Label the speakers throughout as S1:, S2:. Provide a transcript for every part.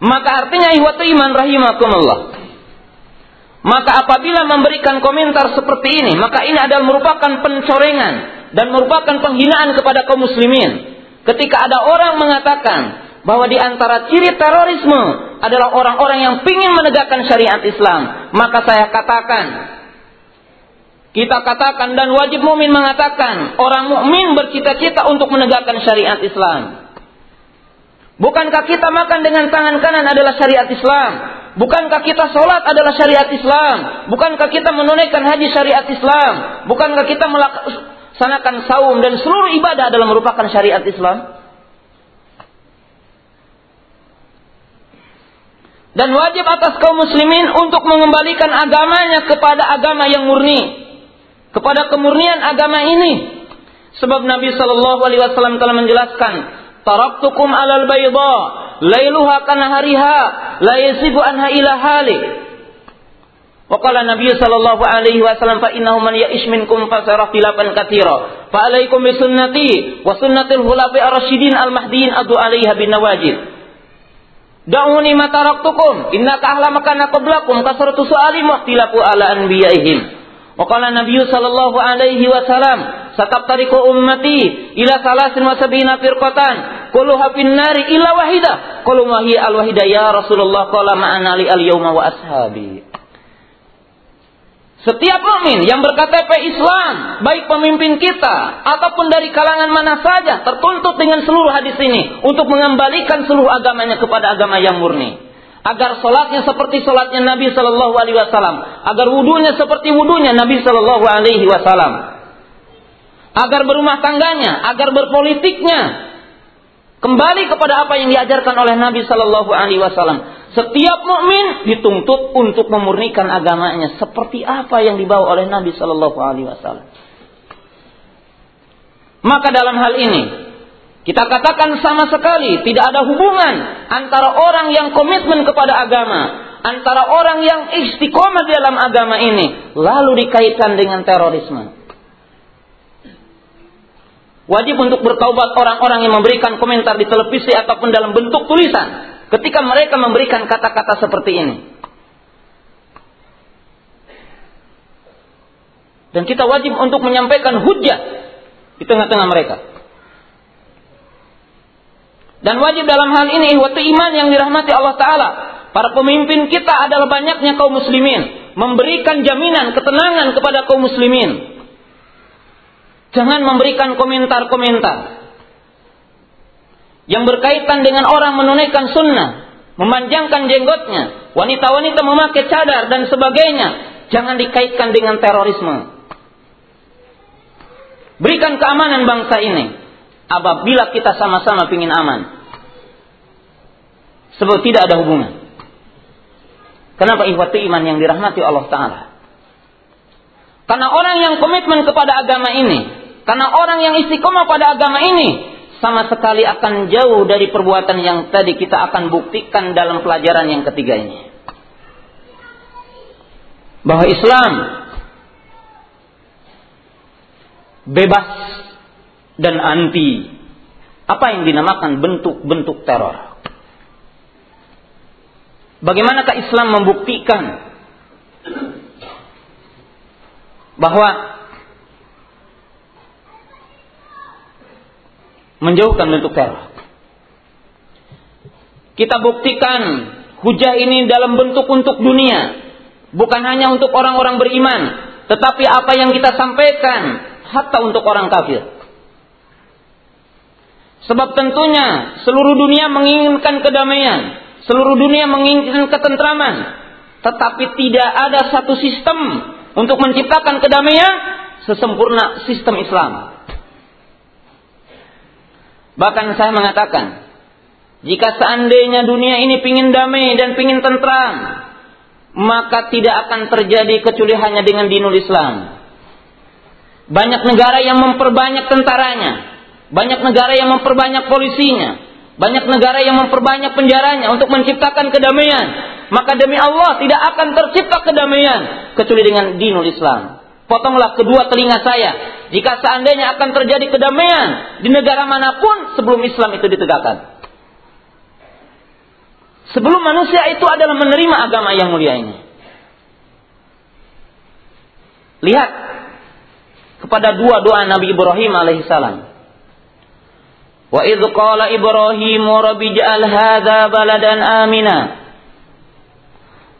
S1: Maka artinya ihwatu iman rahimakumullah. Maka apabila memberikan komentar seperti ini, maka ini adalah merupakan pencorengan dan merupakan penghinaan kepada kaum muslimin. Ketika ada orang mengatakan bahwa di antara ciri terorisme adalah orang-orang yang ingin menegakkan syariat Islam, maka saya katakan kita katakan dan wajib mukmin mengatakan orang mukmin bercita-cita untuk menegakkan syariat Islam. Bukankah kita makan dengan tangan kanan adalah syariat Islam? Bukankah kita sholat adalah syariat Islam? Bukankah kita menunaikan haji syariat Islam? Bukankah kita melaksanakan saum dan seluruh ibadah adalah merupakan syariat Islam? Dan wajib atas kaum muslimin untuk mengembalikan agamanya kepada agama yang murni. Kepada kemurnian agama ini. Sebab Nabi Shallallahu Alaihi Wasallam telah menjelaskan taraktukum alal bayda. Lailuha kana hariha la yasifu anha ila hali. Wa qala nabiy sallallahu alaihi wasallam fa innahu man ya'ish minkum fa sayara khilafan fa alaikum bi sunnati wa sunnatil khulafi ar-rasyidin al-mahdiyyin adu 'alaiha bin nawajid. Da'uni ma taraktukum innaka ahlama kana qablakum. Kasratu su'ali muhtilafu ala anbiya'ihim. Waqala Nabi sallallahu alaihi wasallam, "Sataftariqu ummati ila salasin wa sabina firqatan, kulluha nari illa wahida." Qalu ma al wahida ya Rasulullah? Qala ma'ana li al yawma wa ashabi. Setiap mukmin yang berKTP Islam, baik pemimpin kita ataupun dari kalangan mana saja, tertuntut dengan seluruh hadis ini untuk mengembalikan seluruh agamanya kepada agama yang murni agar solatnya seperti solatnya Nabi Shallallahu Alaihi Wasallam, agar wudhunya seperti wudhunya Nabi Shallallahu Alaihi Wasallam, agar berumah tangganya, agar berpolitiknya kembali kepada apa yang diajarkan oleh Nabi Shallallahu Alaihi Wasallam. Setiap mukmin dituntut untuk memurnikan agamanya seperti apa yang dibawa oleh Nabi Shallallahu Alaihi Wasallam. Maka dalam hal ini kita katakan sama sekali tidak ada hubungan antara orang yang komitmen kepada agama, antara orang yang istiqomah dalam agama ini, lalu dikaitkan dengan terorisme. Wajib untuk bertaubat orang-orang yang memberikan komentar di televisi ataupun dalam bentuk tulisan ketika mereka memberikan kata-kata seperti ini. Dan kita wajib untuk menyampaikan hujah di tengah-tengah mereka. Dan wajib dalam hal ini waktu iman yang dirahmati Allah Ta'ala. Para pemimpin kita adalah banyaknya kaum muslimin. Memberikan jaminan ketenangan kepada kaum muslimin. Jangan memberikan komentar-komentar. Yang berkaitan dengan orang menunaikan sunnah. Memanjangkan jenggotnya. Wanita-wanita memakai cadar dan sebagainya. Jangan dikaitkan dengan terorisme. Berikan keamanan bangsa ini apabila kita sama-sama ingin aman. Sebab tidak ada hubungan. Kenapa ikhwati iman yang dirahmati Allah Ta'ala? Karena orang yang komitmen kepada agama ini, karena orang yang istiqomah pada agama ini, sama sekali akan jauh dari perbuatan yang tadi kita akan buktikan dalam pelajaran yang ketiga ini. Bahwa Islam bebas dan anti apa yang dinamakan bentuk-bentuk teror. Bagaimanakah Islam membuktikan bahwa menjauhkan bentuk teror? Kita buktikan hujah ini dalam bentuk untuk dunia, bukan hanya untuk orang-orang beriman, tetapi apa yang kita sampaikan hatta untuk orang kafir. Sebab tentunya seluruh dunia menginginkan kedamaian, seluruh dunia menginginkan ketentraman, tetapi tidak ada satu sistem untuk menciptakan kedamaian sesempurna sistem Islam. Bahkan saya mengatakan, jika seandainya dunia ini pingin damai dan pingin tentram, maka tidak akan terjadi kecuali hanya dengan dinul Islam. Banyak negara yang memperbanyak tentaranya, banyak negara yang memperbanyak polisinya. Banyak negara yang memperbanyak penjaranya untuk menciptakan kedamaian. Maka demi Allah tidak akan tercipta kedamaian kecuali dengan dinul Islam. Potonglah kedua telinga saya jika seandainya akan terjadi kedamaian di negara mana pun sebelum Islam itu ditegakkan. Sebelum manusia itu adalah menerima agama yang mulia ini. Lihat kepada dua doa Nabi Ibrahim alaihissalam. Wa idh qala Ibrahim rabbi ja'al hadha baladan amina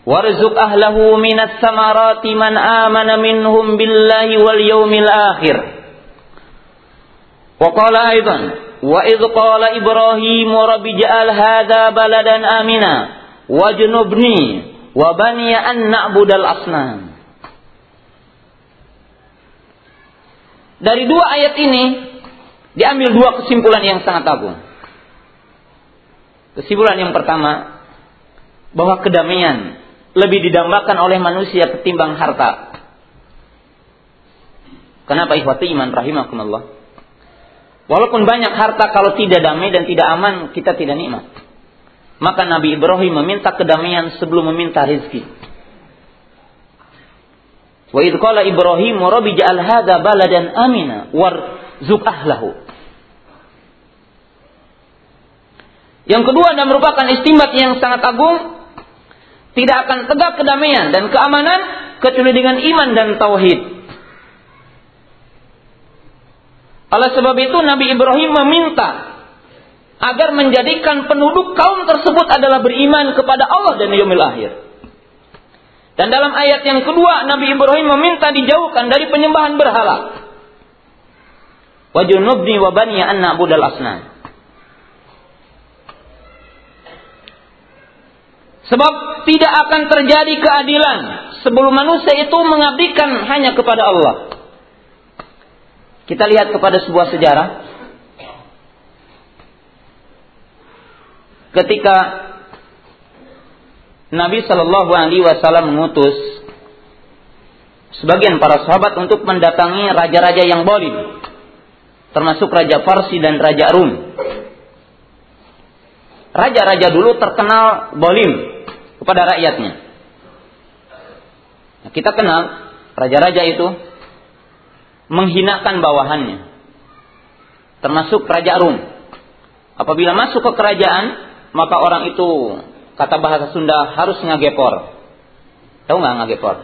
S1: warzuq ahlahu minas samarati man amana minhum billahi wal yawmil akhir. Wa qala aidan wa idh qala Ibrahim rabbi ja'al hadha baladan amina wajnubni wa. Dari dua ayat ini diambil dua kesimpulan yang sangat agung. Kesimpulan yang pertama bahwa kedamaian lebih didambakan oleh manusia ketimbang harta. Kenapa ikhwati iman rahimakumullah? Walaupun banyak harta kalau tidak damai dan tidak aman, kita tidak nikmat. Maka Nabi Ibrahim meminta kedamaian sebelum meminta rezeki. Wa idh qala Ibrahim rabbi ja'al hadza baladan amina warzuq ahlahu. Yang kedua dan merupakan istimbat yang sangat agung tidak akan tegak kedamaian dan keamanan kecuali dengan iman dan tauhid. Oleh sebab itu Nabi Ibrahim meminta agar menjadikan penduduk kaum tersebut adalah beriman kepada Allah dan yaumil akhir. Dan dalam ayat yang kedua Nabi Ibrahim meminta dijauhkan dari penyembahan berhala. Wajunubni wa bani anna budal asnan. Sebab tidak akan terjadi keadilan sebelum manusia itu mengabdikan hanya kepada Allah. Kita lihat kepada sebuah sejarah. Ketika Nabi Shallallahu Alaihi Wasallam mengutus sebagian para sahabat untuk mendatangi raja-raja yang bolim, termasuk Raja Farsi dan Raja Rum. Raja-raja dulu terkenal bolim kepada rakyatnya. Nah, kita kenal raja-raja itu menghinakan bawahannya, termasuk Raja Rum. Apabila masuk ke kerajaan, maka orang itu kata bahasa Sunda harus ngagepor. Tahu nggak ngagepor?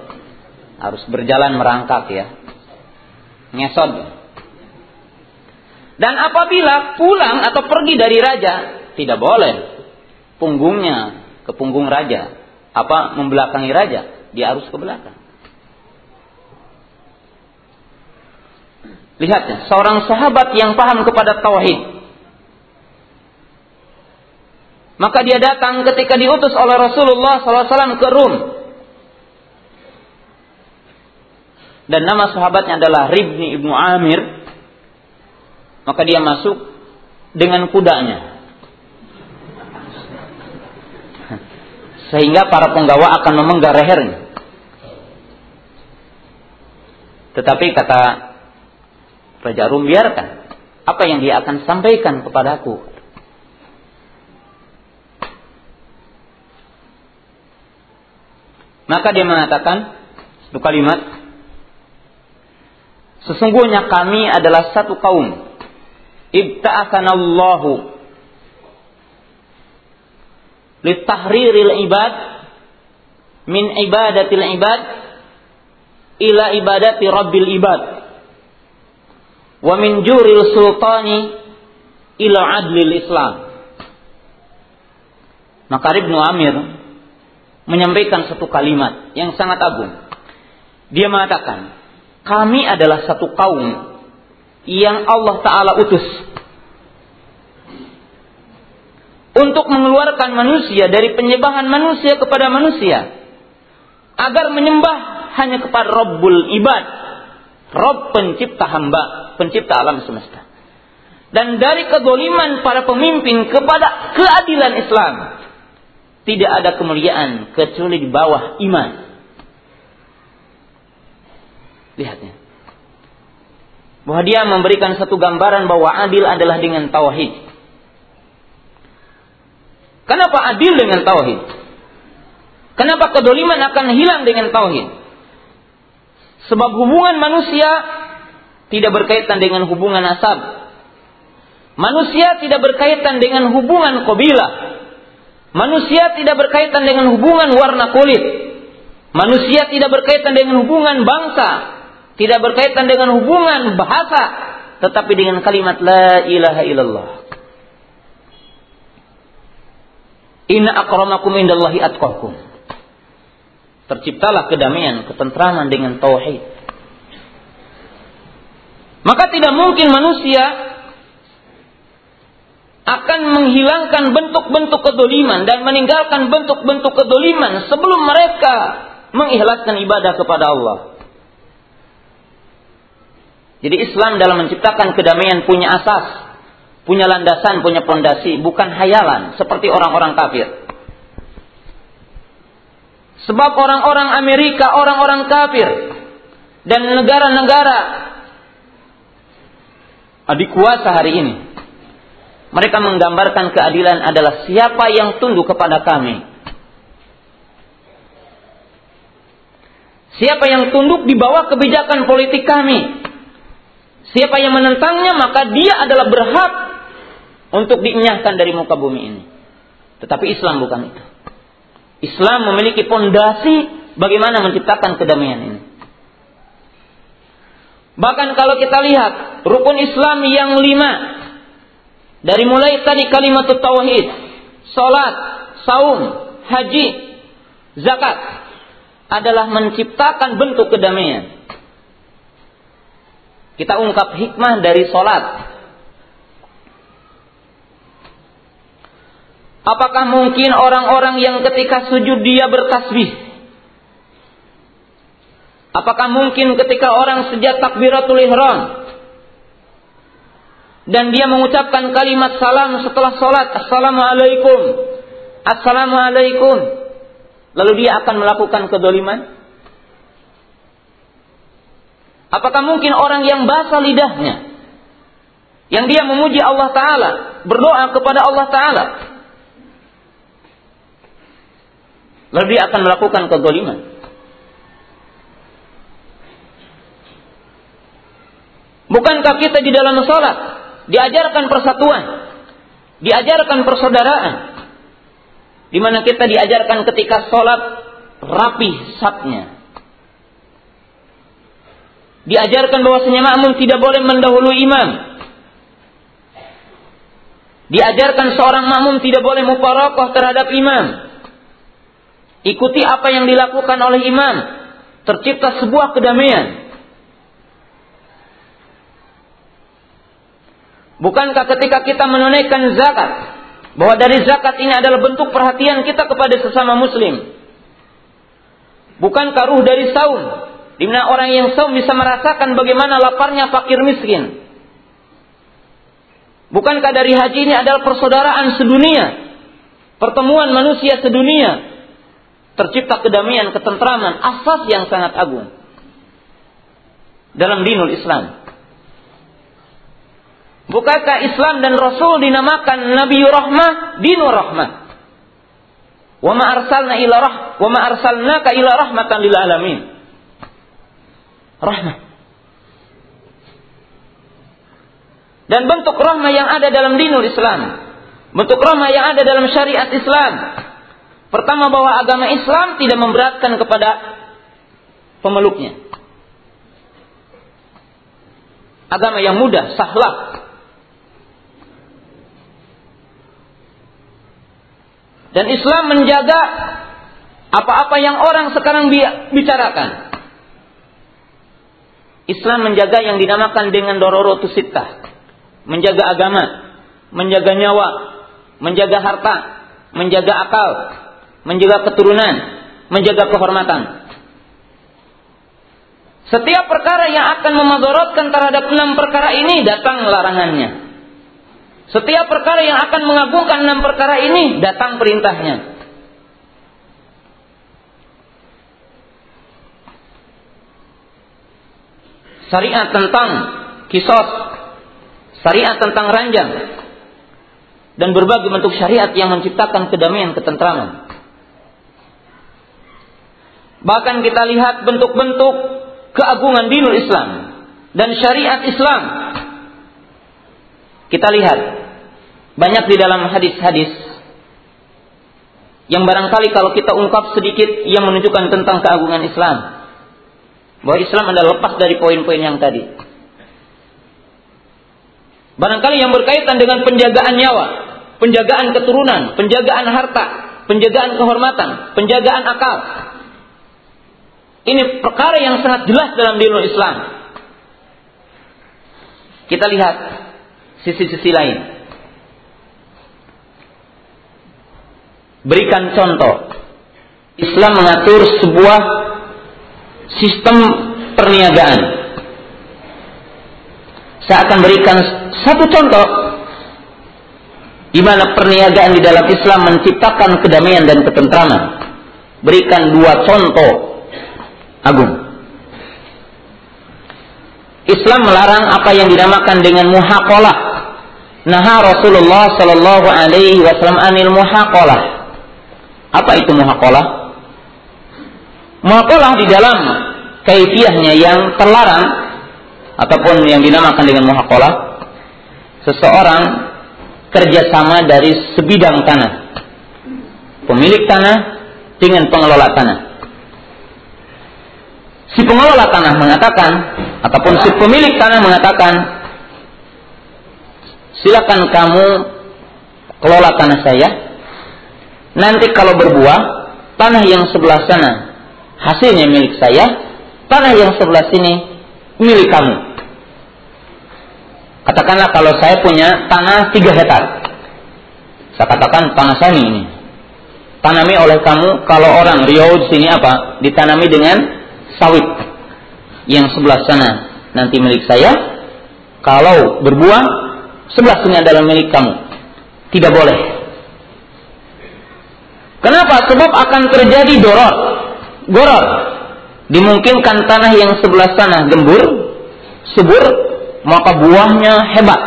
S1: Harus berjalan merangkak ya. Ngesod. Dan apabila pulang atau pergi dari raja, tidak boleh punggungnya ke punggung raja. Apa membelakangi raja? Dia harus ke belakang. Lihat, seorang sahabat yang paham kepada tauhid, Maka dia datang ketika diutus oleh Rasulullah SAW ke Rum. Dan nama sahabatnya adalah Ribni Ibnu Amir. Maka dia masuk dengan kudanya. Sehingga para penggawa akan memenggal lehernya. Tetapi kata Raja Rum biarkan. Apa yang dia akan sampaikan kepadaku Maka dia mengatakan satu kalimat Sesungguhnya kami adalah satu kaum ibta'athanallahu litahriril ibad min ibadatil ibad ila ibadati rabbil ibad wa min juril sultani ila adlil islam maka Ibnu Amir menyampaikan satu kalimat yang sangat agung. Dia mengatakan, kami adalah satu kaum yang Allah Ta'ala utus untuk mengeluarkan manusia dari penyembahan manusia kepada manusia agar menyembah hanya kepada Rabbul Ibad Rob pencipta hamba pencipta alam semesta dan dari kedoliman para pemimpin kepada keadilan Islam tidak ada kemuliaan kecuali di bawah iman. Lihatnya. Bahwa dia memberikan satu gambaran bahwa adil adalah dengan tauhid. Kenapa adil dengan tauhid? Kenapa kedoliman akan hilang dengan tauhid? Sebab hubungan manusia tidak berkaitan dengan hubungan asab. Manusia tidak berkaitan dengan hubungan kabilah Manusia tidak berkaitan dengan hubungan warna kulit. Manusia tidak berkaitan dengan hubungan bangsa, tidak berkaitan dengan hubungan bahasa, tetapi dengan kalimat la ilaha illallah. Inna akramakum indallahi atqakum. Terciptalah kedamaian, ketentraman dengan tauhid. Maka tidak mungkin manusia akan menghilangkan bentuk-bentuk kedoliman dan meninggalkan bentuk-bentuk kedoliman sebelum mereka mengikhlaskan ibadah kepada Allah. Jadi Islam dalam menciptakan kedamaian punya asas, punya landasan, punya pondasi, bukan hayalan seperti orang-orang kafir. Sebab orang-orang Amerika, orang-orang kafir dan negara-negara adik kuasa hari ini. Mereka menggambarkan keadilan adalah siapa yang tunduk kepada kami. Siapa yang tunduk di bawah kebijakan politik kami. Siapa yang menentangnya maka dia adalah berhak untuk dinyahkan dari muka bumi ini. Tetapi Islam bukan itu. Islam memiliki pondasi bagaimana menciptakan kedamaian ini. Bahkan kalau kita lihat rukun Islam yang lima dari mulai tadi kalimat tauhid, salat, saum, haji, zakat adalah menciptakan bentuk kedamaian. Kita ungkap hikmah dari salat. Apakah mungkin orang-orang yang ketika sujud dia bertasbih? Apakah mungkin ketika orang sejak takbiratul ihram? Dan dia mengucapkan kalimat salam setelah sholat Assalamualaikum. Assalamualaikum. Lalu dia akan melakukan kedoliman? Apakah mungkin orang yang basah lidahnya yang dia memuji Allah Ta'ala berdoa kepada Allah Ta'ala dia akan melakukan kedoliman Bukankah kita di dalam sholat diajarkan persatuan, diajarkan persaudaraan, di mana kita diajarkan ketika sholat rapi sapnya, Diajarkan bahwasanya makmum tidak boleh mendahului imam. Diajarkan seorang makmum tidak boleh mufarokoh terhadap imam. Ikuti apa yang dilakukan oleh imam. Tercipta sebuah kedamaian. Bukankah ketika kita menunaikan zakat, bahwa dari zakat ini adalah bentuk perhatian kita kepada sesama muslim. Bukankah ruh dari saum di mana orang yang saum bisa merasakan bagaimana laparnya fakir miskin. Bukankah dari haji ini adalah persaudaraan sedunia? Pertemuan manusia sedunia. Tercipta kedamaian, ketentraman, asas yang sangat agung. Dalam dinul Islam. Bukankah Islam dan Rasul dinamakan Nabi Rahmah, Dinur Rahmah? Wa ma arsalna ila rah, wa ma arsalnaka ila rahmatan lil alamin rahmah. Dan bentuk rahmah yang ada dalam dinul Islam, bentuk rahmah yang ada dalam syariat Islam. Pertama bahwa agama Islam tidak memberatkan kepada pemeluknya. Agama yang mudah, sahlah. Dan Islam menjaga apa-apa yang orang sekarang bicarakan. Islam menjaga yang dinamakan dengan dororotus sittah. Menjaga agama, menjaga nyawa, menjaga harta, menjaga akal, menjaga keturunan, menjaga kehormatan. Setiap perkara yang akan memadorotkan terhadap enam perkara ini datang larangannya. Setiap perkara yang akan mengagungkan enam perkara ini datang perintahnya. syariat tentang kisos, syariat tentang ranjang, dan berbagai bentuk syariat yang menciptakan kedamaian ketentraman. Bahkan kita lihat bentuk-bentuk keagungan dinul Islam dan syariat Islam. Kita lihat banyak di dalam hadis-hadis yang barangkali kalau kita ungkap sedikit yang menunjukkan tentang keagungan Islam. Bahwa Islam adalah lepas dari poin-poin yang tadi. Barangkali yang berkaitan dengan penjagaan nyawa, penjagaan keturunan, penjagaan harta, penjagaan kehormatan, penjagaan akal. Ini perkara yang sangat jelas dalam dinul Islam. Kita lihat sisi-sisi lain. berikan contoh. Islam mengatur sebuah sistem perniagaan. Saya akan berikan satu contoh di mana perniagaan di dalam Islam menciptakan kedamaian dan ketentraman. Berikan dua contoh agung. Islam melarang apa yang dinamakan dengan muhaqalah. Nah Rasulullah sallallahu alaihi wasallam anil muhaqalah apa itu muhaqalah? Muhaqalah di dalam kaifiahnya yang terlarang ataupun yang dinamakan dengan muhaqalah seseorang kerjasama dari sebidang tanah pemilik tanah dengan pengelola tanah si pengelola tanah mengatakan ataupun si pemilik tanah mengatakan silakan kamu kelola tanah saya Nanti kalau berbuah, tanah yang sebelah sana hasilnya milik saya, tanah yang sebelah sini milik kamu. Katakanlah kalau saya punya tanah 3 hektar. Saya katakan tanah saya ini. Tanami oleh kamu kalau orang Riau di sini apa? Ditanami dengan sawit. Yang sebelah sana nanti milik saya. Kalau berbuah, sebelah sini adalah milik kamu. Tidak boleh Kenapa? Sebab akan terjadi doror. Goror. Dimungkinkan tanah yang sebelah sana gembur, subur, maka buahnya hebat.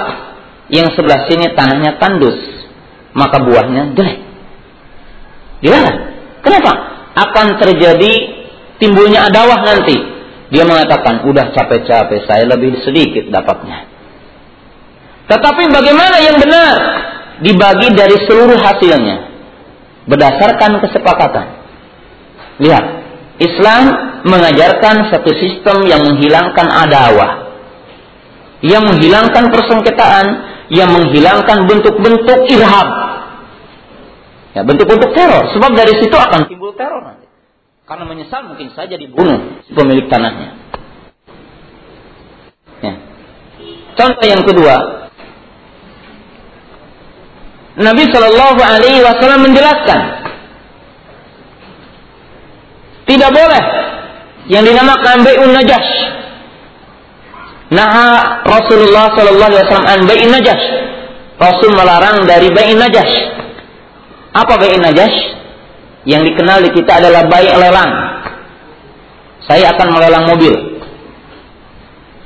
S1: Yang sebelah sini tanahnya tandus, maka buahnya jelek. Dilarang. Kenapa? Akan terjadi timbulnya adawah nanti. Dia mengatakan, udah capek-capek, saya lebih sedikit dapatnya. Tetapi bagaimana yang benar? Dibagi dari seluruh hasilnya berdasarkan kesepakatan. Lihat, Islam mengajarkan satu sistem yang menghilangkan adawah, yang menghilangkan persengketaan, yang menghilangkan bentuk-bentuk irhab. Ya, bentuk-bentuk teror. Sebab dari situ akan timbul teror nanti. Karena menyesal mungkin saja dibunuh pemilik tanahnya. Ya. Contoh yang kedua, Nabi Shallallahu Alaihi Wasallam menjelaskan tidak boleh yang dinamakan bayun najas. Nah Rasulullah Shallallahu Alaihi Wasallam an bayun najas. Rasul melarang dari bayun najas. Apa bayun najas? Yang dikenal di kita adalah bayi lelang. Saya akan melelang mobil.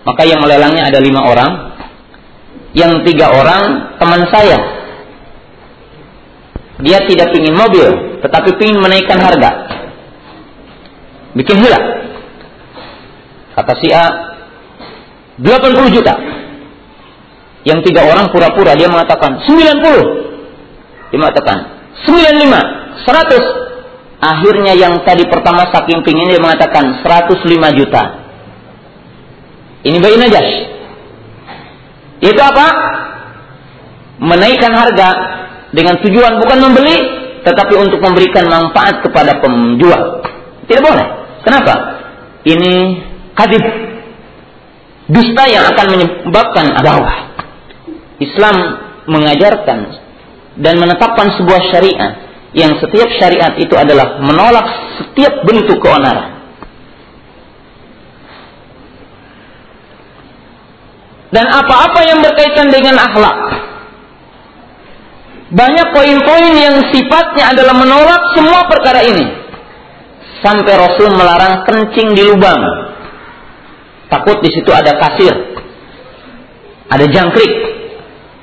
S1: Maka yang melelangnya ada lima orang. Yang tiga orang teman saya dia tidak ingin mobil, tetapi ingin menaikkan harga. Bikin hila. Kata si A, 80 juta. Yang tiga orang pura-pura dia mengatakan 90. Dia mengatakan 95, 100. Akhirnya yang tadi pertama saking pingin dia mengatakan 105 juta. Ini bayi najas. Itu apa? Menaikkan harga dengan tujuan bukan membeli tetapi untuk memberikan manfaat kepada penjual. Tidak boleh. Kenapa? Ini kadib dusta yang akan menyebabkan adawah. Islam mengajarkan dan menetapkan sebuah syariat yang setiap syariat itu adalah menolak setiap bentuk keonaran. Dan apa-apa yang berkaitan dengan akhlak banyak poin-poin yang sifatnya adalah menolak semua perkara ini. Sampai Rasul melarang kencing di lubang. Takut di situ ada kasir. Ada jangkrik.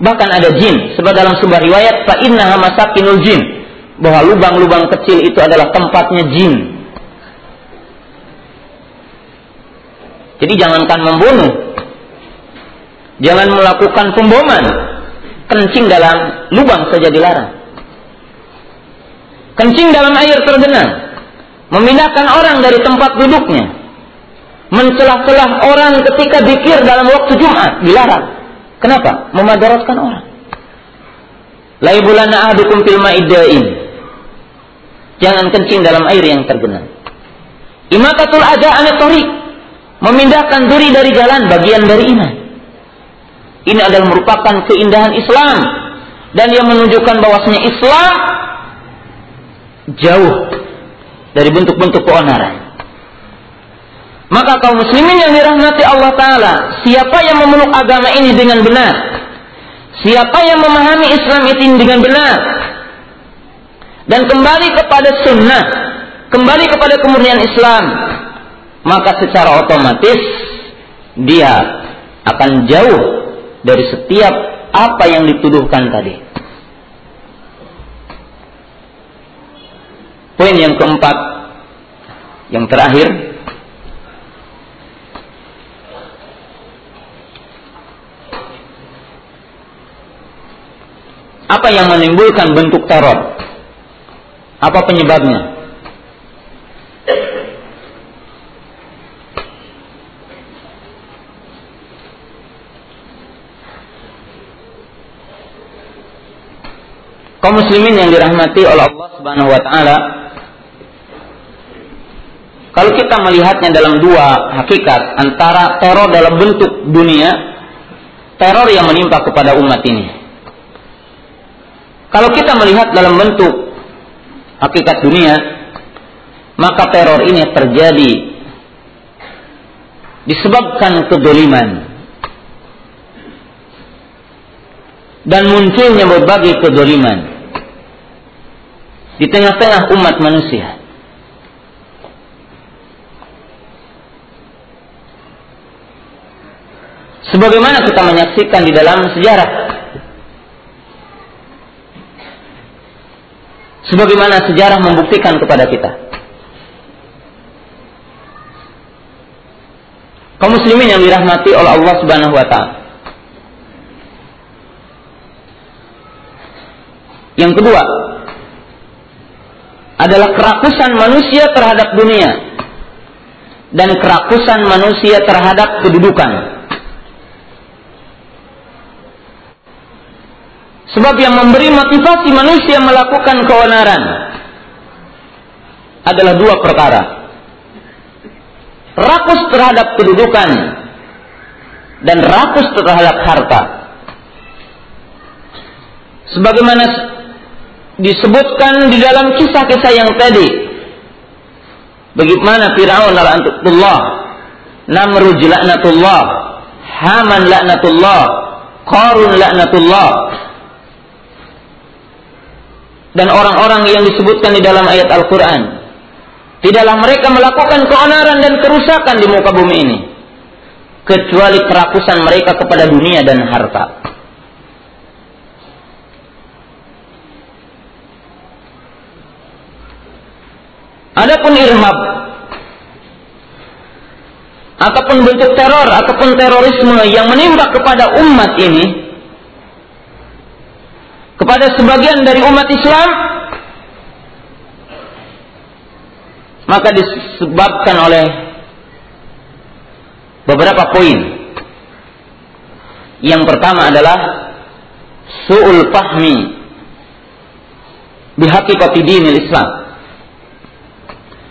S1: Bahkan ada jin. Sebab dalam sebuah riwayat, innaha masakinul jin. Bahwa lubang-lubang kecil itu adalah tempatnya jin. Jadi jangankan membunuh. Jangan melakukan pemboman kencing dalam lubang saja dilarang. kencing dalam air tergenang, memindahkan orang dari tempat duduknya, mencelah-celah orang ketika dikir dalam waktu Jumat, dilarang. Kenapa? Memadaratkan orang. Laibulana ahadukum fil ma'idain. Jangan kencing dalam air yang tergenang. Imatatul aja anatori. Memindahkan duri dari jalan bagian dari iman. Ini adalah merupakan keindahan Islam dan yang menunjukkan bahwasanya Islam jauh dari bentuk-bentuk keonaran. Maka kaum muslimin yang dirahmati Allah Ta'ala, siapa yang memeluk agama ini dengan benar, siapa yang memahami Islam ini dengan benar, dan kembali kepada sunnah, kembali kepada kemurnian Islam, maka secara otomatis dia akan jauh dari setiap apa yang dituduhkan tadi. Poin yang keempat, yang terakhir, apa yang menimbulkan bentuk teror? Apa penyebabnya? kaum muslimin yang dirahmati oleh Allah Subhanahu wa taala kalau kita melihatnya dalam dua hakikat antara teror dalam bentuk dunia teror yang menimpa kepada umat ini kalau kita melihat dalam bentuk hakikat dunia maka teror ini terjadi disebabkan kedoliman dan munculnya berbagai kedoliman di tengah-tengah umat manusia. Sebagaimana kita menyaksikan di dalam sejarah. Sebagaimana sejarah membuktikan kepada kita. Kaum muslimin yang dirahmati oleh Allah Subhanahu wa taala. Yang kedua adalah kerakusan manusia terhadap dunia dan kerakusan manusia terhadap kedudukan. Sebab yang memberi motivasi manusia melakukan keonaran adalah dua perkara. Rakus terhadap kedudukan dan rakus terhadap harta. Sebagaimana disebutkan di dalam kisah-kisah yang tadi. Bagaimana Fir'aun laknatullah, Namrud laknatullah, Haman laknatullah, Qarun laknatullah. Dan orang-orang yang disebutkan di dalam ayat Al-Quran. Tidaklah mereka melakukan keonaran dan kerusakan di muka bumi ini. Kecuali kerakusan mereka kepada dunia dan harta. Adapun irhab ataupun bentuk teror ataupun terorisme yang menimpa kepada umat ini kepada sebagian dari umat Islam maka disebabkan oleh beberapa poin. Yang pertama adalah su'ul fahmi bihaqiqati dinil Islam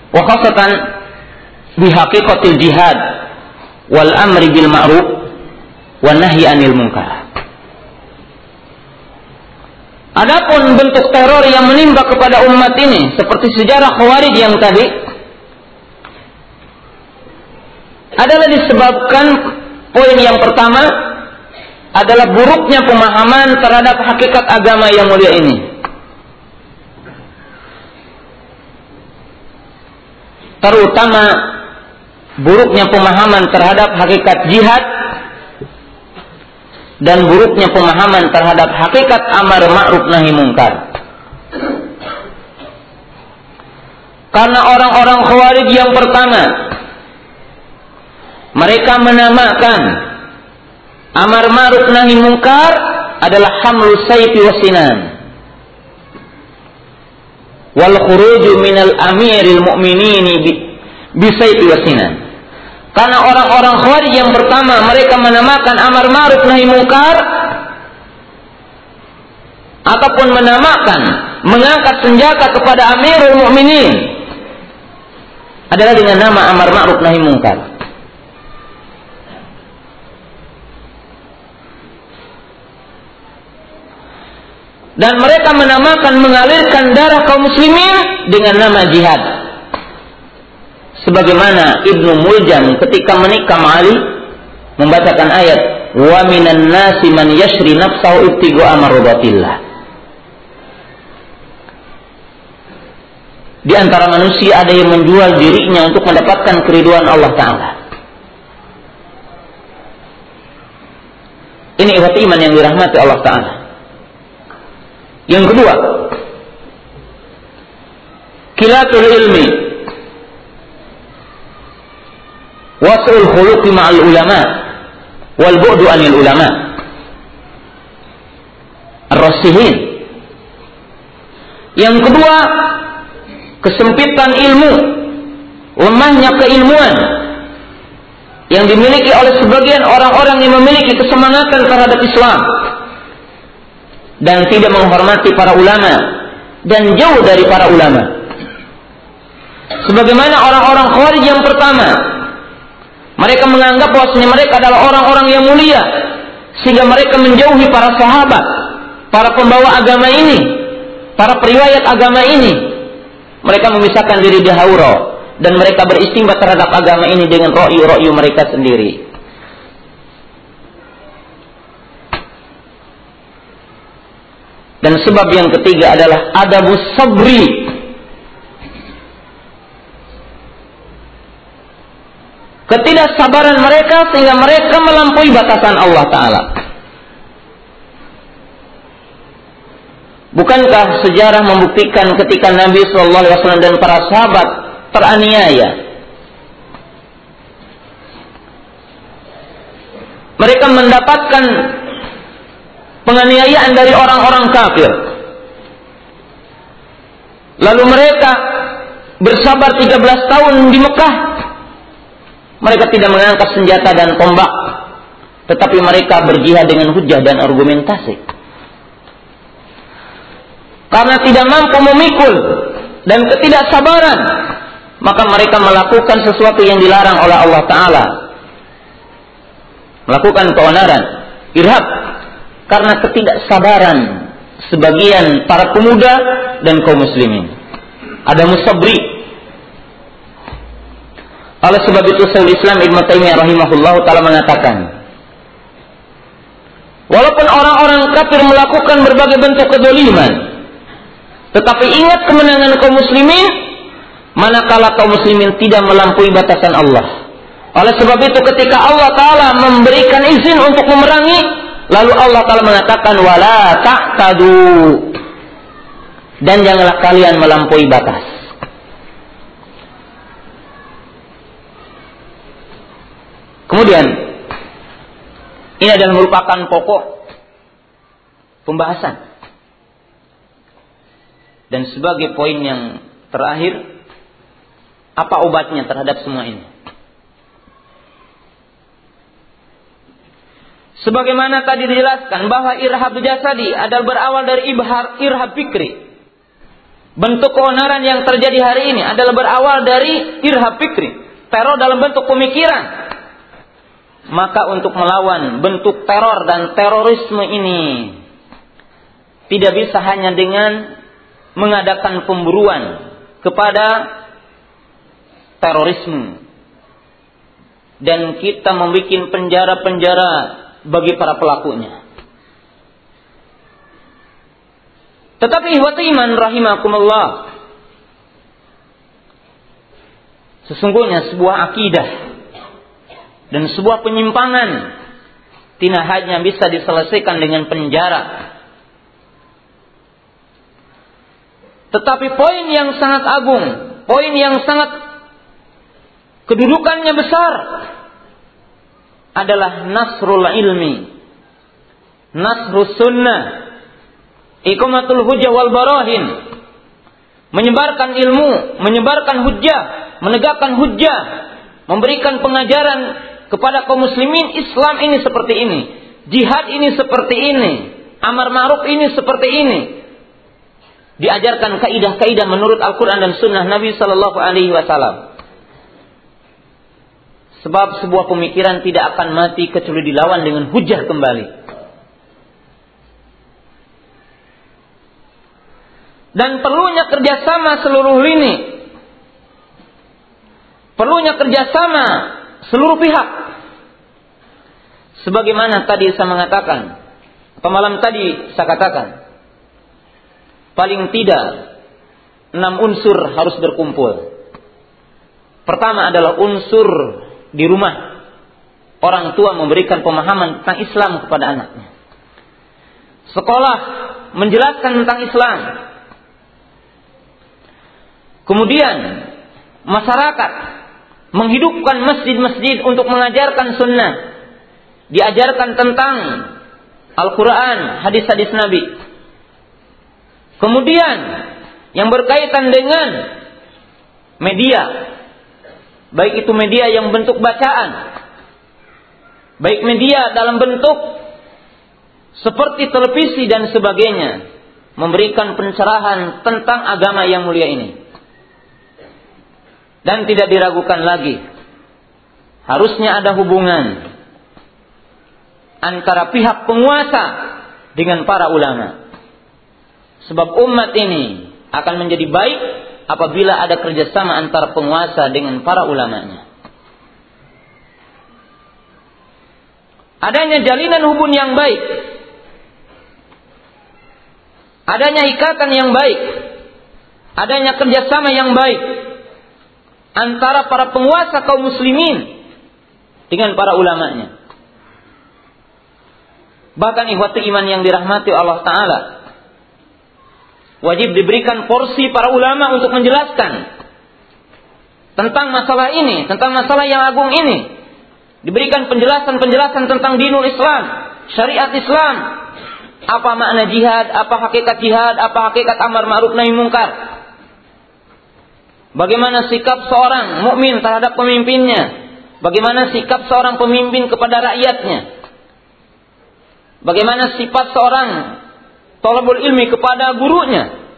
S1: wa khasatan bihaqiqatil jihad wal amri bil ma'ruf wa nahyi anil munkar. Adapun bentuk teror yang menimpa kepada umat ini seperti sejarah Khawarij yang tadi adalah disebabkan poin yang pertama adalah buruknya pemahaman terhadap hakikat agama yang mulia ini. terutama buruknya pemahaman terhadap hakikat jihad dan buruknya pemahaman terhadap hakikat amar ma'ruf nahi mungkar. Karena orang-orang khawarij yang pertama mereka menamakan amar ma'ruf nahi mungkar adalah hamlu sayfi wasinan. wal khuruju minal amiril mu'minini bisayfi wasinan. Karena orang-orang Khawarij yang pertama mereka menamakan amar ma'ruf nahi mungkar ataupun menamakan mengangkat senjata kepada Amirul Mukminin adalah dengan nama amar ma'ruf nahi mungkar. Dan mereka menamakan mengalirkan darah kaum muslimin dengan nama jihad. Sebagaimana Ibnu Muljam ketika menikah Ali membacakan ayat wa minan nasi man yashri nafsahu ibtigu amarudatillah Di antara manusia ada yang menjual dirinya untuk mendapatkan keriduan Allah Ta'ala. Ini ikhwat iman yang dirahmati Allah Ta'ala. Yang kedua, kilatul ilmi wasul khuluqi ma'al ulama. Wal bu'du anil ulama. Ar-rasihin. Yang kedua kesempitan ilmu, lemahnya keilmuan. Yang dimiliki oleh sebagian orang-orang yang memiliki kesemangatan terhadap Islam. Dan tidak menghormati para ulama. Dan jauh dari para ulama. Sebagaimana orang-orang Khawarij yang pertama, mereka menganggap bahwasanya mereka adalah orang-orang yang mulia sehingga mereka menjauhi para sahabat, para pembawa agama ini, para periwayat agama ini mereka memisahkan diri di hauro dan mereka beristimbat terhadap agama ini dengan ro'yu-ro'yu mereka sendiri. Dan sebab yang ketiga adalah adabu sabri. Ketidaksabaran mereka sehingga mereka melampaui batasan Allah Ta'ala. Bukankah sejarah membuktikan ketika Nabi Shallallahu Alaihi Wasallam dan para sahabat teraniaya? Mereka mendapatkan penganiayaan dari orang-orang kafir. Lalu mereka bersabar 13 tahun di Mekah. Mereka tidak mengangkat senjata dan tombak. Tetapi mereka berjihad dengan hujah dan argumentasi karena tidak mampu memikul dan ketidaksabaran maka mereka melakukan sesuatu yang dilarang oleh Allah taala melakukan keonaran irhab karena ketidaksabaran sebagian para pemuda dan kaum muslimin ada musabri oleh sebab itu Syaikhul Islam Ibn Taimiyah rahimahullah taala mengatakan Walaupun orang-orang kafir melakukan berbagai bentuk kedoliman, tetapi ingat kemenangan kaum muslimin manakala kaum muslimin tidak melampaui batasan Allah. Oleh sebab itu ketika Allah taala memberikan izin untuk memerangi, lalu Allah taala mengatakan wala ta'tadu. Dan janganlah kalian melampaui batas. Kemudian ini adalah merupakan pokok pembahasan dan sebagai poin yang terakhir, apa obatnya terhadap semua ini? Sebagaimana tadi dijelaskan bahwa irhab jasadi adalah berawal dari ibhar irhab fikri. Bentuk keonaran yang terjadi hari ini adalah berawal dari irhab fikri. Teror dalam bentuk pemikiran. Maka untuk melawan bentuk teror dan terorisme ini tidak bisa hanya dengan mengadakan pemburuan kepada terorisme dan kita membuat penjara-penjara bagi para pelakunya. Tetapi ihwati iman rahimakumullah. Sesungguhnya sebuah akidah dan sebuah penyimpangan tidak hanya bisa diselesaikan dengan penjara. Tetapi poin yang sangat agung, poin yang sangat kedudukannya besar adalah nasrul ilmi, nasrul sunnah, ikomatul hujah wal barahin, menyebarkan ilmu, menyebarkan hujjah, menegakkan hujjah, memberikan pengajaran kepada kaum muslimin Islam ini seperti ini, jihad ini seperti ini, amar ma'ruf ini seperti ini. Diajarkan kaidah-kaidah menurut Al-Qur'an dan sunnah Nabi sallallahu alaihi wasallam. Sebab sebuah pemikiran tidak akan mati kecuali dilawan dengan hujah kembali. Dan perlunya kerjasama seluruh lini. Perlunya kerjasama seluruh pihak. Sebagaimana tadi saya mengatakan, pemalam tadi saya katakan, paling tidak enam unsur harus berkumpul. Pertama adalah unsur di rumah orang tua memberikan pemahaman tentang Islam kepada anaknya. Sekolah menjelaskan tentang Islam. Kemudian masyarakat menghidupkan masjid-masjid untuk mengajarkan sunnah. Diajarkan tentang Al-Quran, hadis-hadis Nabi. Kemudian yang berkaitan dengan media, Baik itu media yang bentuk bacaan. Baik media dalam bentuk seperti televisi dan sebagainya. Memberikan pencerahan tentang agama yang mulia ini. Dan tidak diragukan lagi. Harusnya ada hubungan antara pihak penguasa dengan para ulama. Sebab umat ini akan menjadi baik apabila ada kerjasama antara penguasa dengan para ulamanya. Adanya jalinan hubungan yang baik. Adanya ikatan yang baik. Adanya kerjasama yang baik. Antara para penguasa kaum muslimin dengan para ulamanya. Bahkan ikhwati iman yang dirahmati Allah Ta'ala Wajib diberikan porsi para ulama untuk menjelaskan tentang masalah ini, tentang masalah yang agung ini. Diberikan penjelasan-penjelasan tentang dinul Islam, syariat Islam, apa makna jihad, apa hakikat jihad, apa hakikat amar ma'ruf nahi mungkar. Bagaimana sikap seorang mukmin terhadap pemimpinnya? Bagaimana sikap seorang pemimpin kepada rakyatnya? Bagaimana sifat seorang talabul ilmi kepada gurunya.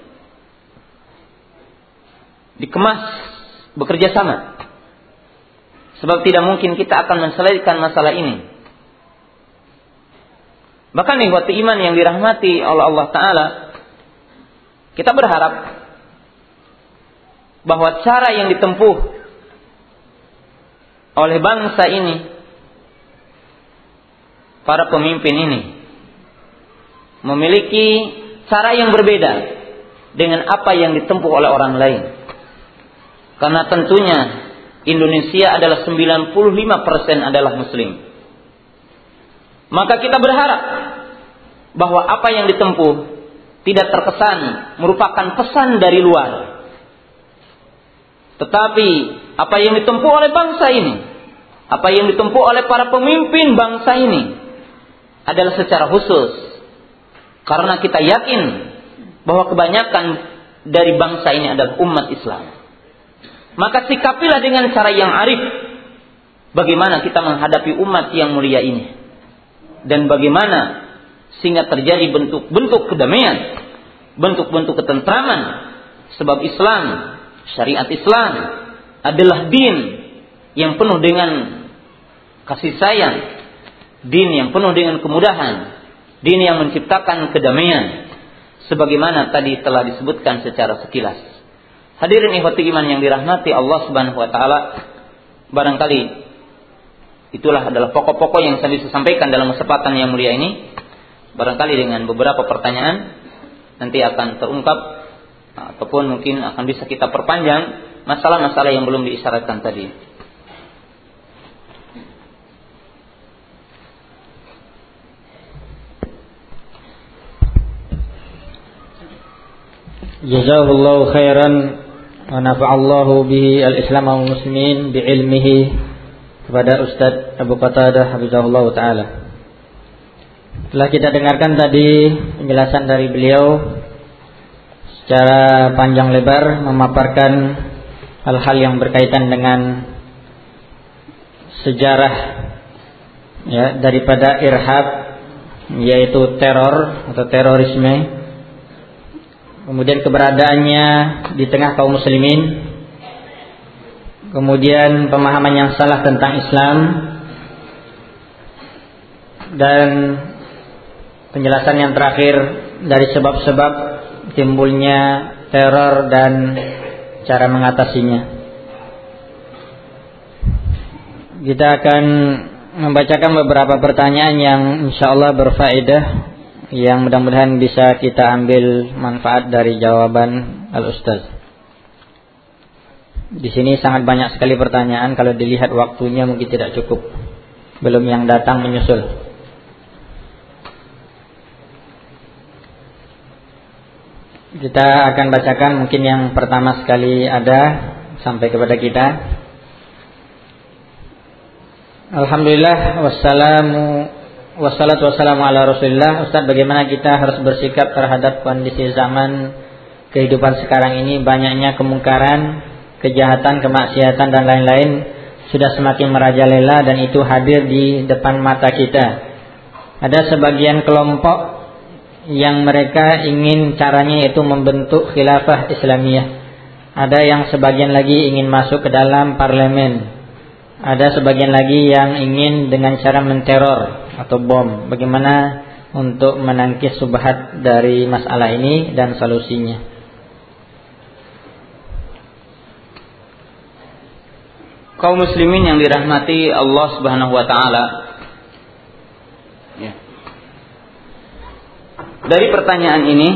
S1: Dikemas bekerja sama. Sebab tidak mungkin kita akan menselesaikan masalah ini. Bahkan ikhwati iman yang dirahmati oleh Allah Ta'ala. Kita berharap bahwa cara yang ditempuh oleh bangsa ini para pemimpin ini memiliki cara yang berbeda dengan apa yang ditempuh oleh orang lain. Karena tentunya Indonesia adalah 95% adalah muslim. Maka kita berharap bahwa apa yang ditempuh tidak terkesan merupakan pesan dari luar. Tetapi apa yang ditempuh oleh bangsa ini, apa yang ditempuh oleh para pemimpin bangsa ini adalah secara khusus karena kita yakin bahwa kebanyakan dari bangsa ini adalah umat Islam. Maka sikapilah dengan cara yang arif bagaimana kita menghadapi umat yang mulia ini. Dan bagaimana sehingga terjadi bentuk-bentuk kedamaian, bentuk-bentuk ketentraman. Sebab Islam, syariat Islam adalah din yang penuh dengan kasih sayang, din yang penuh dengan kemudahan, Din yang menciptakan kedamaian. Sebagaimana tadi telah disebutkan secara sekilas. Hadirin ikhwati iman yang dirahmati Allah subhanahu wa ta'ala. Barangkali itulah adalah pokok-pokok yang saya bisa sampaikan dalam kesempatan yang mulia ini. Barangkali dengan beberapa pertanyaan nanti akan terungkap ataupun mungkin akan bisa kita perpanjang masalah-masalah yang belum diisyaratkan tadi.
S2: Jazakallahu khairan wa nafa'allahu bihi al-Islam wal muslimin bi'ilmihi kepada Ustaz Abu Qatadah Hafizahullah taala. Telah kita dengarkan tadi penjelasan dari beliau secara panjang lebar memaparkan hal-hal yang berkaitan dengan sejarah ya daripada irhab yaitu teror atau terorisme kemudian keberadaannya di tengah kaum muslimin kemudian pemahaman yang salah tentang Islam dan penjelasan yang terakhir dari sebab-sebab timbulnya teror dan cara mengatasinya. Kita akan membacakan beberapa pertanyaan yang insya Allah berfaedah yang mudah-mudahan bisa kita ambil manfaat dari jawaban Al-Ustaz. Di sini sangat banyak sekali pertanyaan kalau dilihat waktunya mungkin tidak cukup. Belum yang datang menyusul. Kita akan bacakan mungkin yang pertama sekali ada sampai kepada kita. Alhamdulillah wassalamu wassalatu wassalamu ala Rasulillah. Ustaz, bagaimana kita harus bersikap terhadap kondisi zaman kehidupan sekarang ini banyaknya kemungkaran, kejahatan, kemaksiatan dan lain-lain sudah semakin merajalela dan itu hadir di depan mata kita. Ada sebagian kelompok yang mereka ingin caranya itu membentuk khilafah Islamiyah. Ada yang sebagian lagi ingin masuk ke dalam parlemen. Ada sebagian lagi yang ingin dengan cara menteror atau bom. Bagaimana untuk menangkis subhat dari masalah ini dan solusinya.
S1: Kaum muslimin yang dirahmati Allah Subhanahu wa taala, Dari pertanyaan ini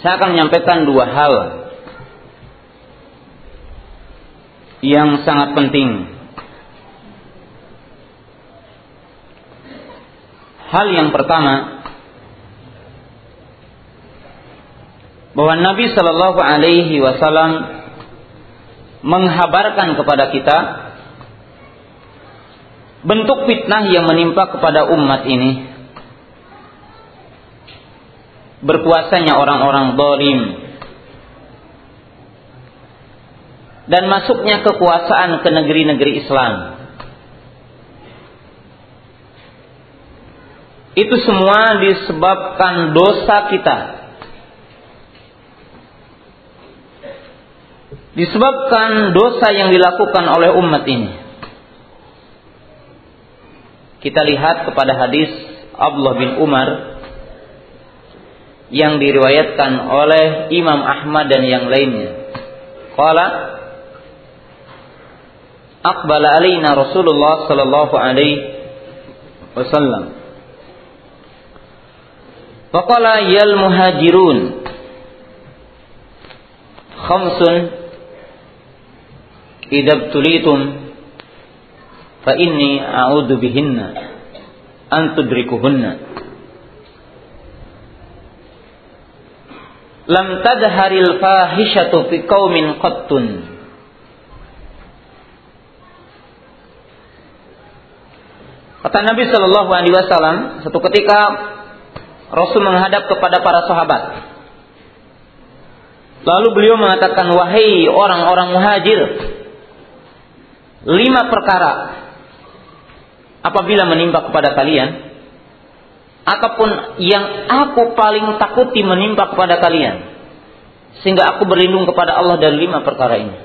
S1: saya akan menyampaikan dua hal yang sangat penting. Hal yang pertama bahwa Nabi Shallallahu Alaihi Wasallam menghabarkan kepada kita bentuk fitnah yang menimpa kepada umat ini berkuasanya orang-orang dolim dan masuknya kekuasaan ke negeri-negeri Islam. Itu semua disebabkan dosa kita. Disebabkan dosa yang dilakukan oleh umat ini. Kita lihat kepada hadis Abdullah bin Umar yang diriwayatkan oleh Imam Ahmad dan yang lainnya. Qala Aqbala alaina Rasulullah sallallahu alaihi wasallam. Faqala yal muhajirun khamsun idabtulitum fa inni a'udzu bihinna an tudrikuhunna lam tadharil fahishatu fi qaumin qattun Kata Nabi Shallallahu Alaihi Wasallam, satu ketika Rasul menghadap kepada para sahabat. Lalu beliau mengatakan, wahai orang-orang muhajir, lima perkara apabila menimpa kepada kalian, ataupun yang aku paling takuti menimpa kepada kalian. Sehingga aku berlindung kepada Allah dari lima perkara ini.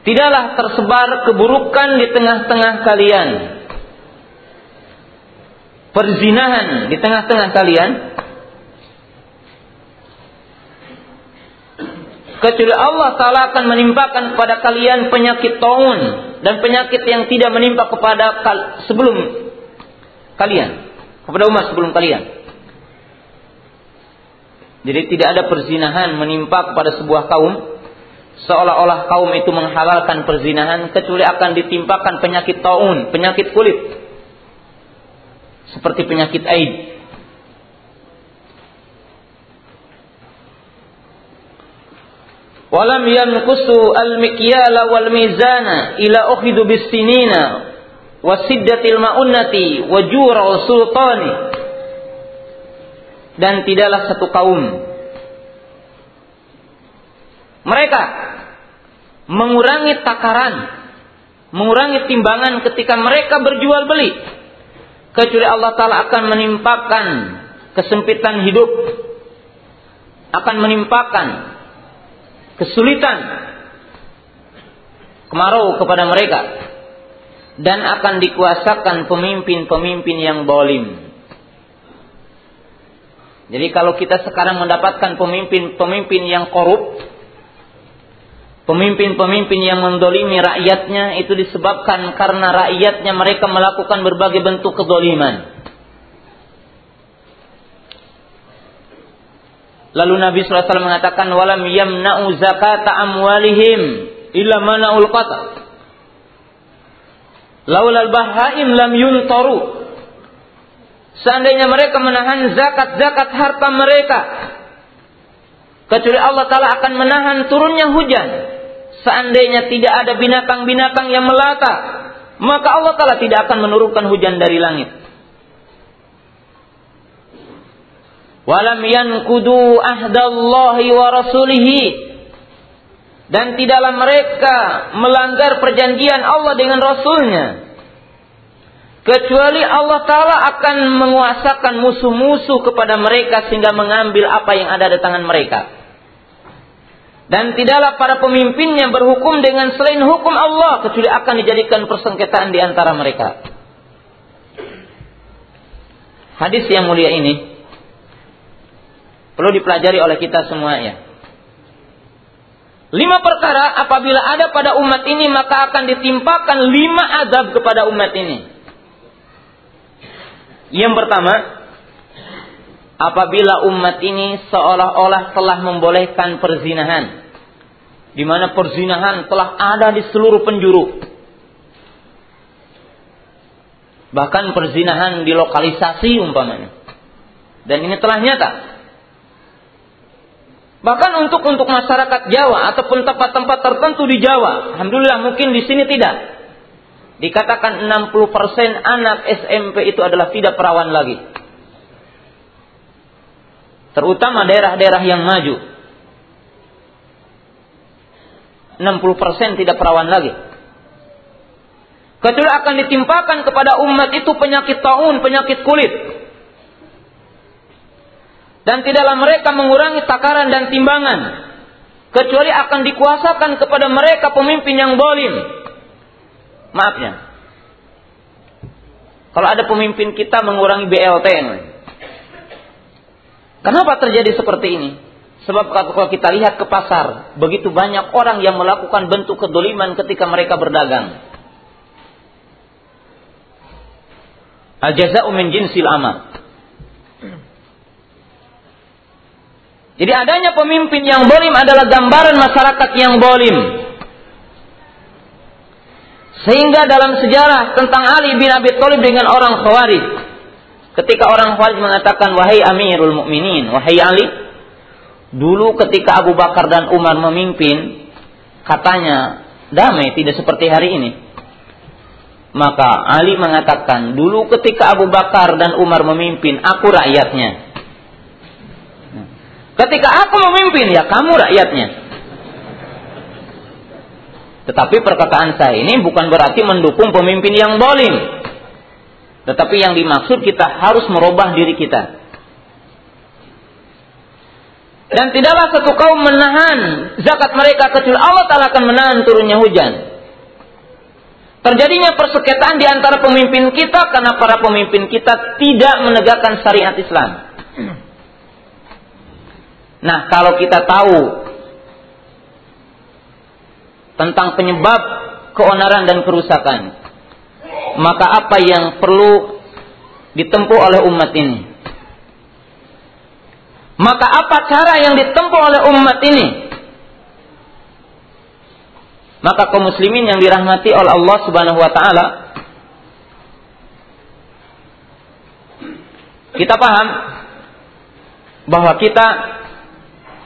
S1: Tidaklah tersebar keburukan di tengah-tengah kalian. Perzinahan di tengah-tengah kalian Kecuali Allah Ta'ala akan menimpakan kepada kalian penyakit taun dan penyakit yang tidak menimpa kepada kal sebelum kalian, kepada umat sebelum kalian. Jadi tidak ada perzinahan menimpa kepada sebuah kaum seolah-olah kaum itu menghalalkan perzinahan kecuali akan ditimpakan penyakit taun, penyakit kulit. Seperti penyakit aid walam yanqusu al-mikyala wal mizana ila ukhidu bis-sinina wasiddatil ma'unnati wajurul sultani. Dan tidaklah satu kaum. Mereka mengurangi takaran mengurangi timbangan ketika mereka berjual beli. Kecuali Allah taala akan menimpakan kesempitan hidup akan menimpakan kesulitan kemarau kepada mereka dan akan dikuasakan pemimpin-pemimpin yang bolim. Jadi kalau kita sekarang mendapatkan pemimpin-pemimpin yang korup, pemimpin-pemimpin yang mendolimi rakyatnya itu disebabkan karena rakyatnya mereka melakukan berbagai bentuk kedoliman. Lalu Nabi SAW mengatakan walam yamna'u zakata amwalihim illa mana'ul qata. Laulal bahaim lam yuntaru. Seandainya mereka menahan zakat-zakat harta mereka, kecuali Allah Ta'ala akan menahan turunnya hujan. Seandainya tidak ada binatang-binatang yang melata, maka Allah Ta'ala tidak akan menurunkan hujan dari langit. Walam yankudu ahdallahi wa rasulihi. Dan tidaklah mereka melanggar perjanjian Allah dengan Rasulnya. Kecuali Allah Ta'ala akan menguasakan musuh-musuh kepada mereka sehingga mengambil apa yang ada di tangan mereka. Dan tidaklah para pemimpinnya berhukum dengan selain hukum Allah kecuali akan dijadikan persengketaan di antara mereka. Hadis yang mulia ini Perlu dipelajari oleh kita semuanya. Lima perkara apabila ada pada umat ini maka akan ditimpakan lima azab kepada umat ini. Yang pertama, apabila umat ini seolah-olah telah membolehkan perzinahan. Di mana perzinahan telah ada di seluruh penjuru. Bahkan perzinahan di lokalisasi umpamanya. Dan ini telah nyata. Bahkan untuk untuk masyarakat Jawa ataupun tempat-tempat tertentu di Jawa, alhamdulillah mungkin di sini tidak. Dikatakan 60% anak SMP itu adalah tidak perawan lagi. Terutama daerah-daerah yang maju. 60% tidak perawan lagi. Kecuali akan ditimpakan kepada umat itu penyakit taun, penyakit kulit dan tidaklah mereka mengurangi takaran dan timbangan kecuali akan dikuasakan kepada mereka pemimpin yang bolim. Maafnya. Kalau ada pemimpin kita mengurangi BLT. Kenapa terjadi seperti ini? Sebab kalau kita lihat ke pasar, begitu banyak orang yang melakukan bentuk kedoliman ketika mereka berdagang. Al-jaza'u min jinsil amal. Jadi adanya pemimpin yang bolim adalah gambaran masyarakat yang bolim. Sehingga dalam sejarah tentang Ali bin Abi Thalib dengan orang Khawarij, ketika orang Khawarij mengatakan wahai Amirul Mukminin, wahai Ali, dulu ketika Abu Bakar dan Umar memimpin, katanya damai tidak seperti hari ini. Maka Ali mengatakan, dulu ketika Abu Bakar dan Umar memimpin, aku rakyatnya. Ketika aku memimpin, ya kamu rakyatnya. Tetapi perkataan saya ini bukan berarti mendukung pemimpin yang bolim. Tetapi yang dimaksud kita harus merubah diri kita. Dan tidaklah satu kaum menahan zakat mereka kecil. Allah Ta'ala akan menahan turunnya hujan. Terjadinya perseketaan di antara pemimpin kita karena para pemimpin kita tidak menegakkan syariat Islam. Nah, kalau kita tahu tentang penyebab keonaran dan kerusakan, maka apa yang perlu ditempuh oleh umat ini? Maka apa cara yang ditempuh oleh umat ini? Maka kaum muslimin yang dirahmati oleh Allah Subhanahu wa taala kita paham bahwa kita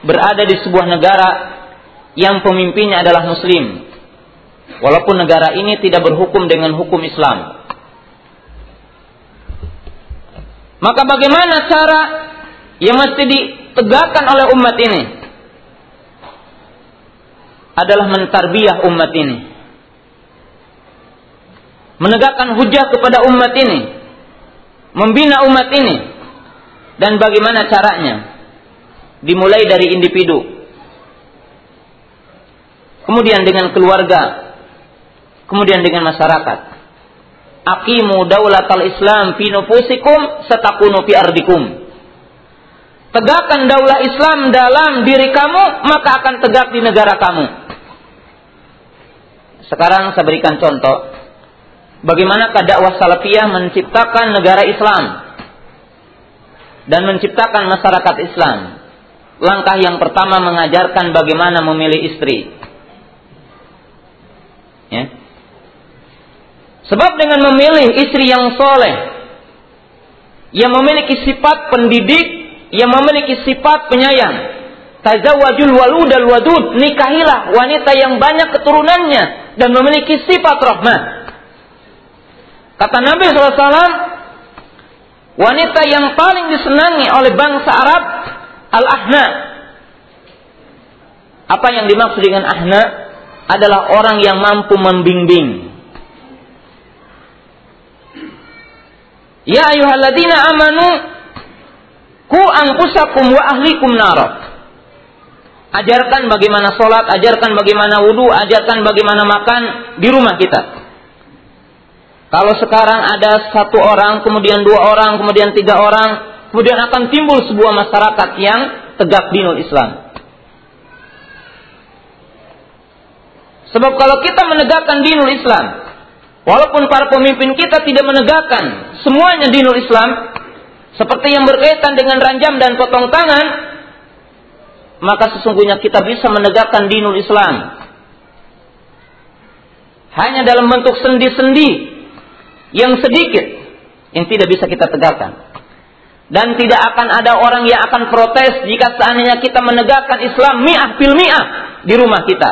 S1: berada di sebuah negara yang pemimpinnya adalah muslim. Walaupun negara ini tidak berhukum dengan hukum Islam. Maka bagaimana cara yang mesti ditegakkan oleh umat ini? Adalah mentarbiah umat ini. Menegakkan hujah kepada umat ini. Membina umat ini. Dan bagaimana caranya? Dimulai dari individu. Kemudian dengan keluarga. Kemudian dengan masyarakat aqimu daulatal Islam fi nufusikum satakunu fi ardikum. Tegakkan daulah Islam dalam diri kamu, maka akan tegak di negara kamu. Sekarang saya berikan contoh. Bagaimana dakwah salafiyah menciptakan negara Islam dan menciptakan masyarakat Islam. Langkah yang pertama mengajarkan bagaimana memilih istri. Ya. Sebab dengan memilih istri yang soleh, yang memiliki sifat pendidik, yang memiliki sifat penyayang, tazawwajul waludal wadud, nikahilah wanita yang banyak keturunannya dan memiliki sifat rahmat. Kata Nabi SAW, wanita yang paling disenangi oleh bangsa Arab, al-ahna. Apa yang dimaksud dengan ahna? Adalah orang yang mampu membimbing Ya ayuhalladzina amanu ku anfusakum wa ahlikum nar. Ajarkan bagaimana sholat, ajarkan bagaimana wudhu, ajarkan bagaimana makan di rumah kita. Kalau sekarang ada satu orang, kemudian dua orang, kemudian tiga orang, kemudian akan timbul sebuah masyarakat yang tegak dinul Islam. Sebab kalau kita menegakkan dinul Islam, Walaupun para pemimpin kita tidak menegakkan semuanya dinul Islam, seperti yang berkaitan dengan ranjam dan potong tangan, maka sesungguhnya kita bisa menegakkan dinul Islam. Hanya dalam bentuk sendi-sendi yang sedikit yang tidak bisa kita tegakkan. Dan tidak akan ada orang yang akan protes jika seandainya kita menegakkan Islam mi'ah fil mi'ah di rumah kita.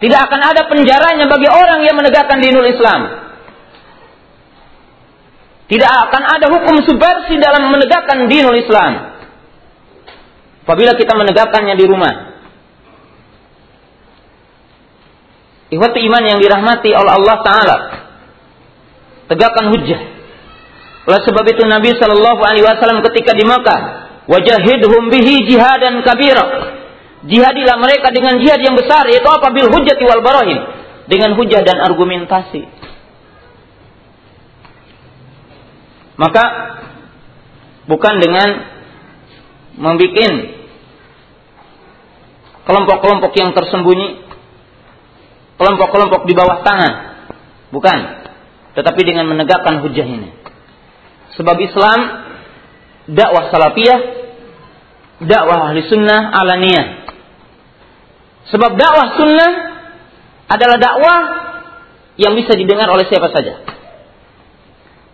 S1: Tidak akan ada penjaranya bagi orang yang menegakkan dinul Islam. Tidak akan ada hukum subversi dalam menegakkan dinul Islam. Apabila kita menegakkannya di rumah. Ikhwati iman yang dirahmati oleh Allah Ta'ala. Tegakkan hujah. Oleh sebab itu Nabi Shallallahu Alaihi Wasallam ketika di Makkah, wajahidhum bihi jihadan kabira. Jihadilah mereka dengan jihad yang besar yaitu apa? Bil wal barahin dengan hujah dan argumentasi. Maka bukan dengan membuat kelompok-kelompok yang tersembunyi, kelompok-kelompok di bawah tangan, bukan, tetapi dengan menegakkan hujah ini. Sebab Islam dakwah salafiyah, dakwah ahli sunnah alaniyah Sebab dakwah sunnah adalah dakwah yang bisa didengar oleh siapa saja.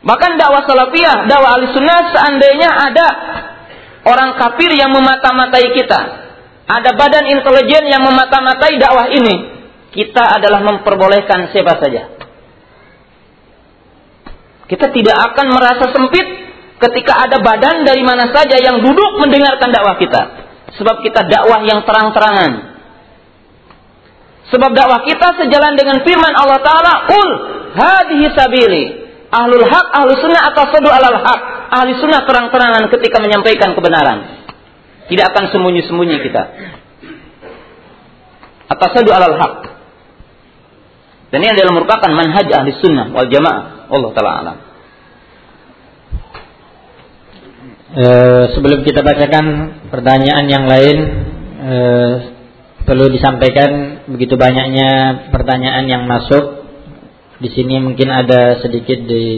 S1: Bahkan dakwah salafiyah, dakwah ahli sunnah seandainya ada orang kafir yang memata-matai kita. Ada badan intelijen yang memata-matai dakwah ini. Kita adalah memperbolehkan siapa saja. Kita tidak akan merasa sempit ketika ada badan dari mana saja yang duduk mendengarkan dakwah kita. Sebab kita dakwah yang terang-terangan. Sebab dakwah kita sejalan dengan firman Allah Ta'ala, Ul hadhihi sabili. Ahlul haq, ahlul sunnah atau sadu alal haq. Ahli sunnah terang-terangan ketika menyampaikan kebenaran. Tidak akan sembunyi-sembunyi kita. Atau sadu alal haq. Dan ini adalah merupakan manhaj ahli sunnah wal jamaah. Allah Ta'ala alam.
S2: E, sebelum kita bacakan pertanyaan yang lain, e, perlu disampaikan begitu banyaknya pertanyaan yang masuk. Di sini mungkin ada sedikit dipilih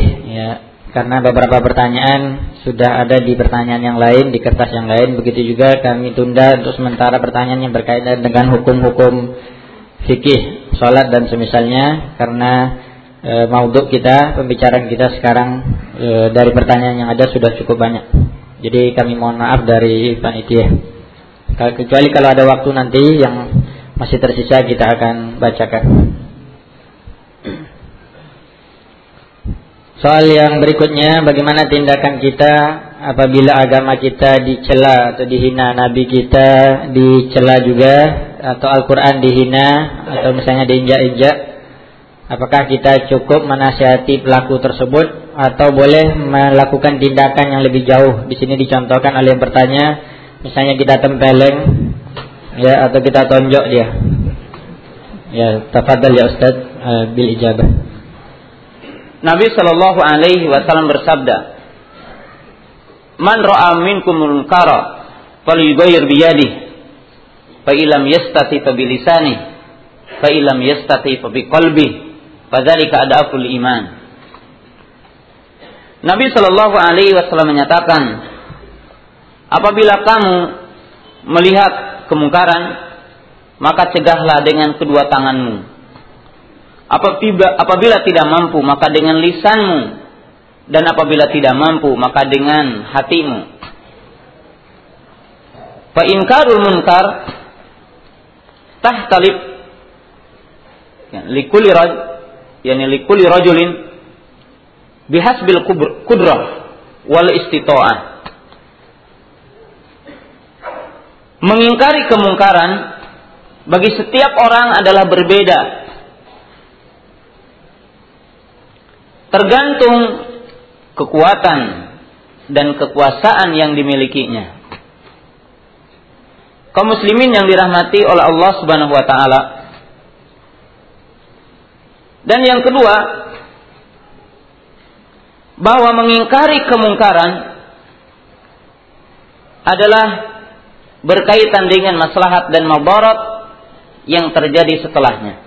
S2: e, ya karena beberapa pertanyaan sudah ada di pertanyaan yang lain di kertas yang lain begitu juga kami tunda untuk sementara pertanyaan yang berkaitan dengan hukum-hukum fikih sholat dan semisalnya karena e, mauduk kita pembicaraan kita sekarang e, dari pertanyaan yang ada sudah cukup banyak jadi kami mohon maaf dari panitia kecuali kalau ada waktu nanti yang masih tersisa kita akan bacakan. Soal yang berikutnya, bagaimana tindakan kita apabila agama kita dicela atau dihina, Nabi kita dicela juga, atau Al-Quran dihina, atau misalnya diinjak-injak, apakah kita cukup menasihati pelaku tersebut, atau boleh melakukan tindakan yang lebih jauh? Di sini dicontohkan oleh yang bertanya, misalnya kita tempeleng, ya, atau kita tonjok dia. Ya, tafadhal ya Ustaz, uh, bil ijabah.
S1: Nabi Shallallahu Alaihi Wasallam bersabda, "Man ra'a minkum munkara falyughayyir biyadihi, fa ilam yastati fa bilisani, fa ilam yastati fa biqalbi, fadzalika adaful iman." Nabi Shallallahu Alaihi Wasallam menyatakan, apabila kamu melihat kemungkaran, maka cegahlah dengan kedua tanganmu Apabila, apabila tidak mampu maka dengan lisanmu dan apabila tidak mampu maka dengan hatimu. Fa inkarul munkar tahtalib ya, likuli raj yani likuli rajulin bihasbil kudrah wal istita'ah. Mengingkari kemungkaran bagi setiap orang adalah berbeda tergantung kekuatan dan kekuasaan yang dimilikinya. Kaum muslimin yang dirahmati oleh Allah Subhanahu wa taala. Dan yang kedua, bahwa mengingkari kemungkaran adalah berkaitan dengan maslahat dan mabarat yang terjadi setelahnya.